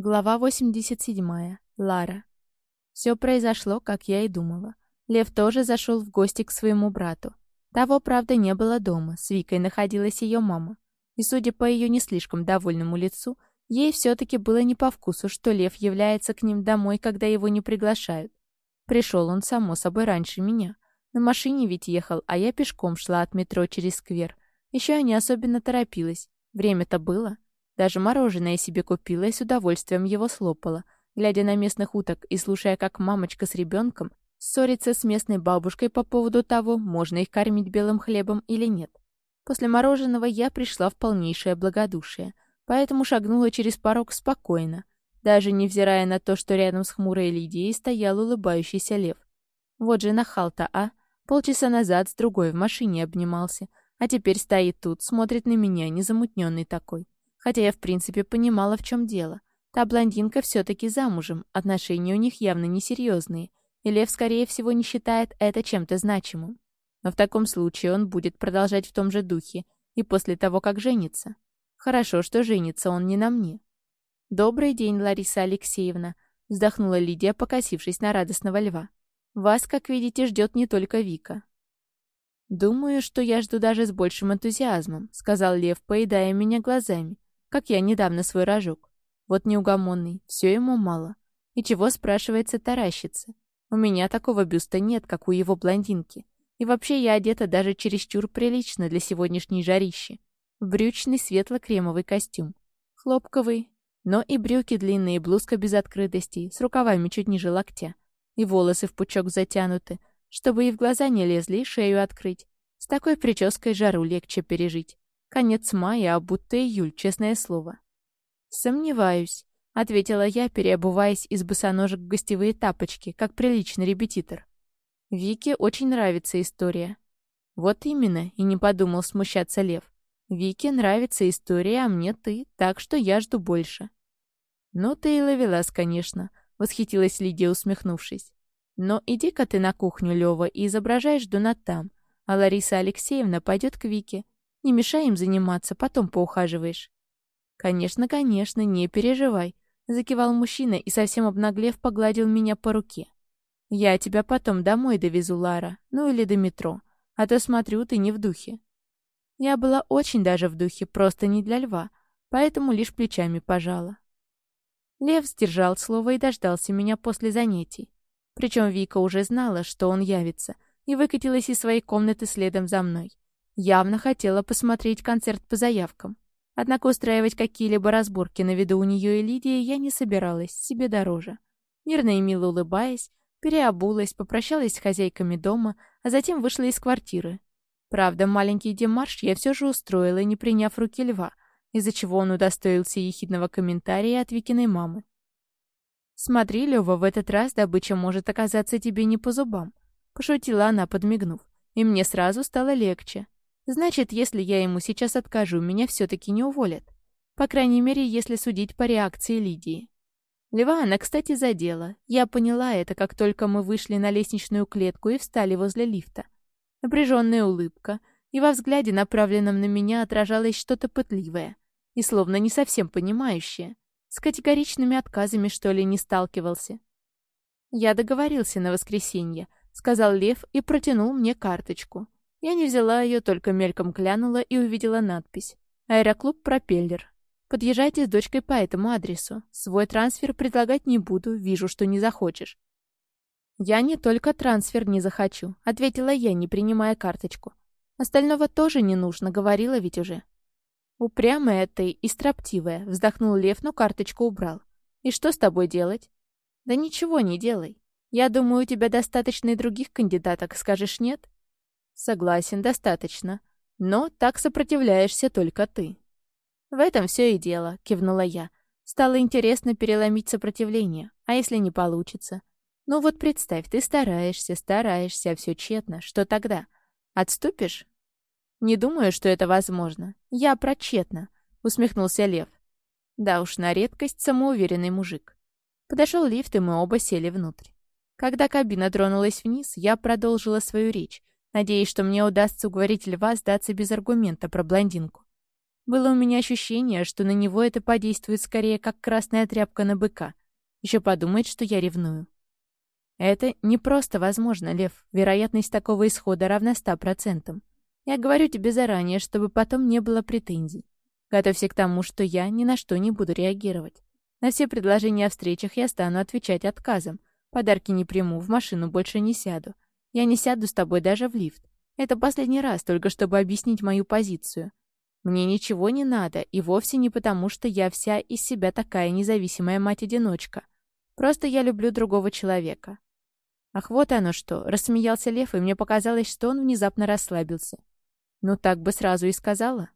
Глава 87. Лара. Все произошло, как я и думала. Лев тоже зашел в гости к своему брату. Того, правда, не было дома, с Викой находилась ее мама. И, судя по ее не слишком довольному лицу, ей все-таки было не по вкусу, что Лев является к ним домой, когда его не приглашают. Пришел он, само собой, раньше меня. На машине ведь ехал, а я пешком шла от метро через сквер. Еще я не особенно торопилась. Время-то было. Даже мороженое себе купила и с удовольствием его слопала, глядя на местных уток и слушая, как мамочка с ребенком ссорится с местной бабушкой по поводу того, можно их кормить белым хлебом или нет. После мороженого я пришла в полнейшее благодушие, поэтому шагнула через порог спокойно, даже невзирая на то, что рядом с хмурой Лидией стоял улыбающийся лев. Вот же нахал-то, а? Полчаса назад с другой в машине обнимался, а теперь стоит тут, смотрит на меня, незамутненный такой. Хотя я в принципе понимала, в чем дело. Та блондинка все-таки замужем, отношения у них явно несерьезные, и Лев, скорее всего, не считает это чем-то значимым. Но в таком случае он будет продолжать в том же духе и после того, как женится. Хорошо, что женится он не на мне. «Добрый день, Лариса Алексеевна», — вздохнула Лидия, покосившись на радостного льва. «Вас, как видите, ждет не только Вика». «Думаю, что я жду даже с большим энтузиазмом», — сказал Лев, поедая меня глазами, как я недавно свой рожок. Вот неугомонный, все ему мало. И чего, спрашивается, таращится? У меня такого бюста нет, как у его блондинки. И вообще я одета даже чересчур прилично для сегодняшней жарищи. Брючный светло-кремовый костюм. Хлопковый, но и брюки длинные, блузка без открытостей, с рукавами чуть ниже локтя. И волосы в пучок затянуты, чтобы и в глаза не лезли, и шею открыть. С такой прической жару легче пережить. Конец мая, а будто июль, честное слово. «Сомневаюсь», — ответила я, переобуваясь из босоножек в гостевые тапочки, как приличный репетитор. Вике очень нравится история. Вот именно, и не подумал смущаться Лев. Вике нравится история, а мне ты, так что я жду больше. Ну ты и ловелас, конечно, восхитилась Лидия, усмехнувшись. Но иди-ка ты на кухню, Лева, и изображай жду над там, а Лариса Алексеевна пойдет к Вике, не мешай им заниматься, потом поухаживаешь». «Конечно, конечно, не переживай», — закивал мужчина и, совсем обнаглев, погладил меня по руке. «Я тебя потом домой довезу, Лара, ну или до метро, а то смотрю, ты не в духе». Я была очень даже в духе, просто не для льва, поэтому лишь плечами пожала. Лев сдержал слово и дождался меня после занятий. Причем Вика уже знала, что он явится, и выкатилась из своей комнаты следом за мной. Явно хотела посмотреть концерт по заявкам. Однако устраивать какие-либо разборки на виду у нее и Лидии я не собиралась, себе дороже. Мирно и мило улыбаясь, переобулась, попрощалась с хозяйками дома, а затем вышла из квартиры. Правда, маленький демарш я все же устроила, не приняв руки льва, из-за чего он удостоился ехидного комментария от Викиной мамы. «Смотри, Лёва, в этот раз добыча может оказаться тебе не по зубам», — пошутила она, подмигнув, и мне сразу стало легче. Значит, если я ему сейчас откажу, меня все-таки не уволят. По крайней мере, если судить по реакции Лидии. Льва она, кстати, задела. Я поняла это, как только мы вышли на лестничную клетку и встали возле лифта. Напряженная улыбка, и во взгляде, направленном на меня, отражалось что-то пытливое и словно не совсем понимающее. С категоричными отказами, что ли, не сталкивался. «Я договорился на воскресенье», — сказал Лев и протянул мне карточку. Я не взяла ее, только мельком глянула и увидела надпись. «Аэроклуб «Пропеллер». Подъезжайте с дочкой по этому адресу. Свой трансфер предлагать не буду, вижу, что не захочешь». «Я не только трансфер не захочу», — ответила я, не принимая карточку. «Остального тоже не нужно, говорила ведь уже». «Упрямая ты и строптивая», — вздохнул Лев, но карточку убрал. «И что с тобой делать?» «Да ничего не делай. Я думаю, у тебя достаточно и других кандидаток, скажешь нет?» Согласен, достаточно. Но так сопротивляешься только ты. В этом все и дело, кивнула я. Стало интересно переломить сопротивление. А если не получится? Ну вот представь, ты стараешься, стараешься, а все тщетно. Что тогда? Отступишь? Не думаю, что это возможно. Я про тщетно, усмехнулся Лев. Да уж, на редкость самоуверенный мужик. Подошел лифт, и мы оба сели внутрь. Когда кабина тронулась вниз, я продолжила свою речь, надеясь, что мне удастся уговорить Льва сдаться без аргумента про блондинку. Было у меня ощущение, что на него это подействует скорее как красная тряпка на быка. Еще подумает, что я ревную. Это не просто возможно, Лев. Вероятность такого исхода равна ста процентам. Я говорю тебе заранее, чтобы потом не было претензий. Готовься к тому, что я ни на что не буду реагировать. На все предложения о встречах я стану отвечать отказом. Подарки не приму, в машину больше не сяду. Я не сяду с тобой даже в лифт. Это последний раз, только чтобы объяснить мою позицию. Мне ничего не надо, и вовсе не потому, что я вся из себя такая независимая мать-одиночка. Просто я люблю другого человека. Ах, вот оно что, рассмеялся Лев, и мне показалось, что он внезапно расслабился. Ну так бы сразу и сказала.